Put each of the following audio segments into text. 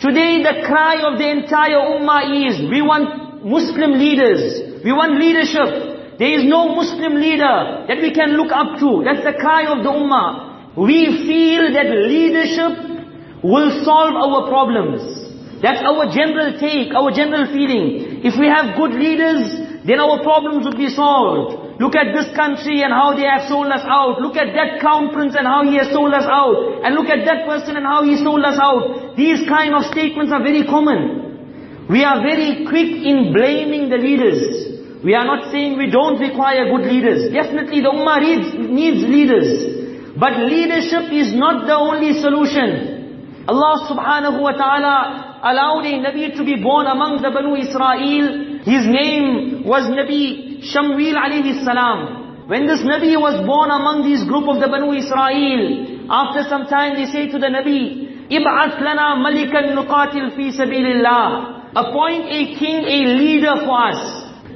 Today the cry of the entire ummah is, we want Muslim leaders. We want leadership. There is no Muslim leader that we can look up to. That's the cry of the ummah. We feel that leadership will solve our problems. That's our general take, our general feeling. If we have good leaders, then our problems would be solved. Look at this country and how they have sold us out. Look at that crown prince and how he has sold us out. And look at that person and how he sold us out. These kind of statements are very common. We are very quick in blaming the leaders. We are not saying we don't require good leaders. Definitely the ummah needs, needs leaders. But leadership is not the only solution. Allah subhanahu wa ta'ala allowed a Nabi to be born among the Banu Israel. His name was Nabi Shamwil alayhi salam. When this Nabi was born among these group of the Banu Israel, after some time they say to the Nabi, Ib'at lana malikan nuqatil fi sabilillah. Appoint a king, a leader for us.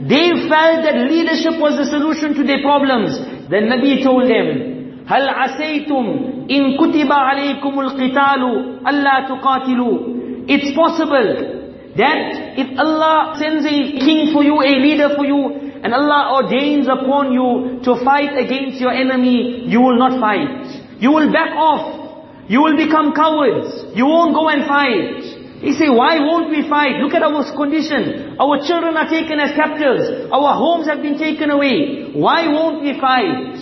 They felt that leadership was the solution to their problems. Then Nabi told them, هل عسيتم إن كتب عليكم القتال ألا تقاتلوا It's possible that if Allah sends a king for you, a leader for you, and Allah ordains upon you to fight against your enemy, you will not fight. You will back off. You will become cowards. You won't go and fight. He say, why won't we fight? Look at our condition. Our children are taken as captives. Our homes have been taken away. Why won't we fight?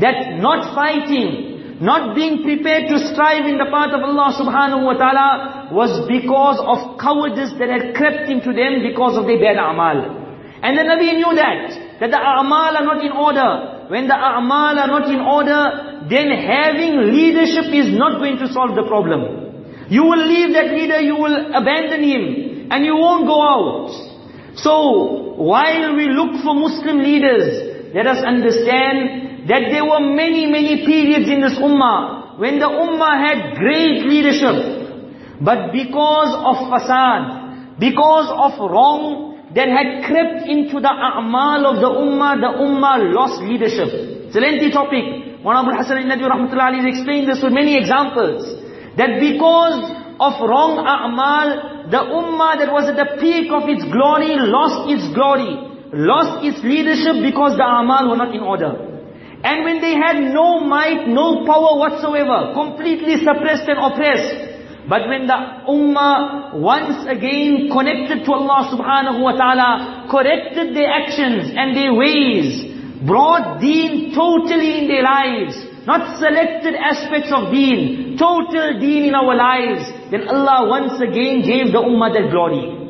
That not fighting, not being prepared to strive in the path of Allah subhanahu wa ta'ala was because of cowardice that had crept into them because of their bad amal. And the Nabi knew that, that the a'mal are not in order. When the a'mal are not in order, then having leadership is not going to solve the problem. You will leave that leader, you will abandon him, and you won't go out. So, while we look for Muslim leaders, let us understand that there were many, many periods in this ummah, when the ummah had great leadership. But because of fasad, because of wrong that had crept into the a'mal of the ummah, the ummah lost leadership. It's a lengthy topic. One Abu Hassan al-Nadwi rahmatullahi alayhi explained this with many examples. That because of wrong a'mal, the ummah that was at the peak of its glory lost its glory. Lost its leadership because the a'mal were not in order. And when they had no might, no power whatsoever, completely suppressed and oppressed, but when the ummah once again connected to Allah subhanahu wa ta'ala, corrected their actions and their ways, brought deen totally in their lives, not selected aspects of deen, total deen in our lives, then Allah once again gave the ummah that glory.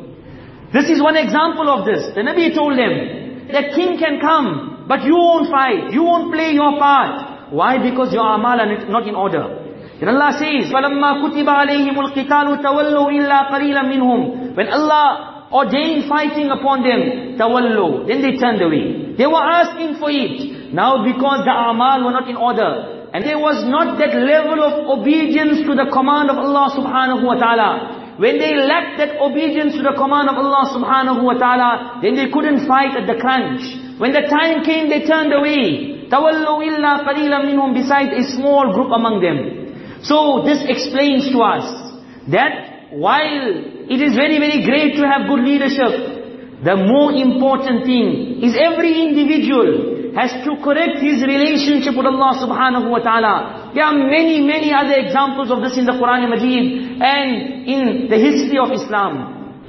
This is one example of this. The Nabi told them, the king can come, but you won't fight, you won't play your part. Why? Because your amal are not in order. Then Allah says, فَلَمَّا كُتِبَ عَلَيْهِمُ الْقِتَالُ تَوَلُّوا إِلَّا قَلِيلًا مِنْهُمْ When Allah ordained fighting upon them, تَوَلُّوا Then they turned away. They were asking for it. Now because the amal were not in order, and there was not that level of obedience to the command of Allah subhanahu wa ta'ala. When they lacked that obedience to the command of Allah subhanahu wa ta'ala, then they couldn't fight at the crunch. When the time came, they turned away. تَوَلُّوا إِلَّا قَلِيلًا مِنْهُمْ Besides a small group among them. So this explains to us that while it is very, very great to have good leadership, the more important thing is every individual has to correct his relationship with Allah subhanahu wa ta'ala. There are many, many other examples of this in the Quran and Majid and in the history of Islam.